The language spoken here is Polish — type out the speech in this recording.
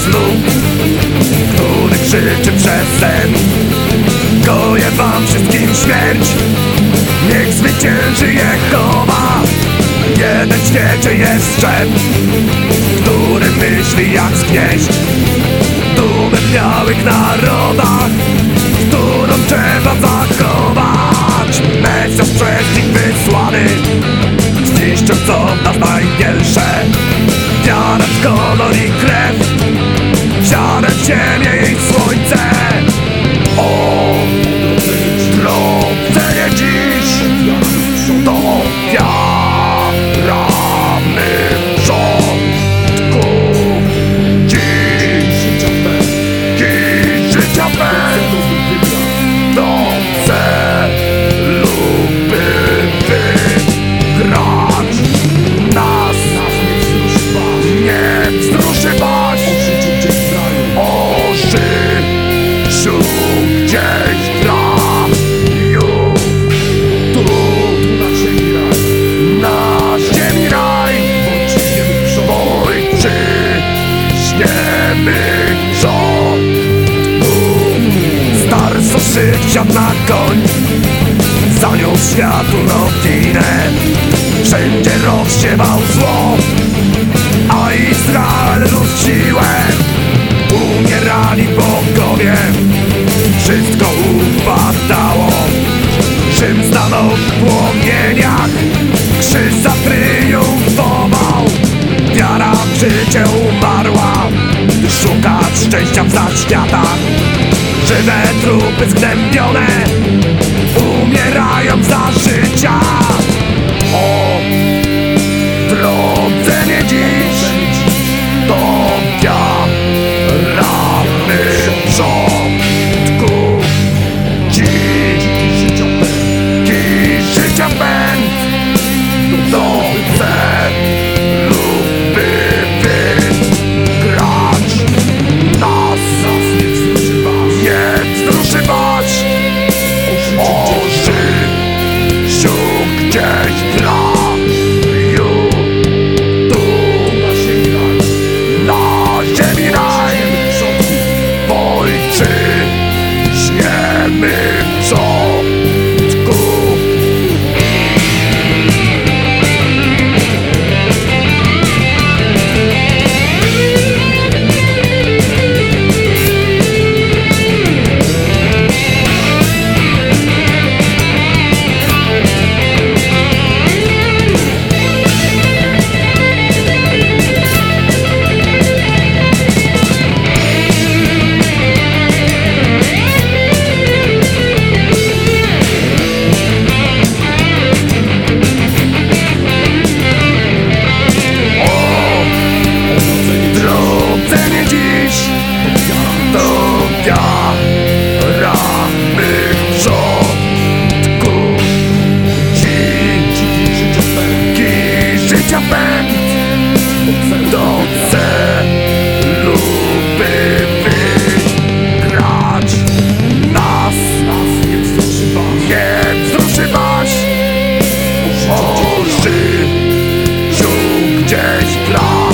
snu Który krzyczy przez sen Goję wam wszystkim śmierć. Niech zwycięży Jehowa Jeden świecie jest szef Który myśli jak zgnieść. Dumę w białych narodach Którą trzeba zachować gdzieś w raju Tu na ziemi raj Ojczyźniemy rządku Stary suszy wsiadł na koń Zaniósł światu nowinę szczęścia w zaświatach. Żywe trupy zgnębione Umierają za życia. O Trącenie dziś 是的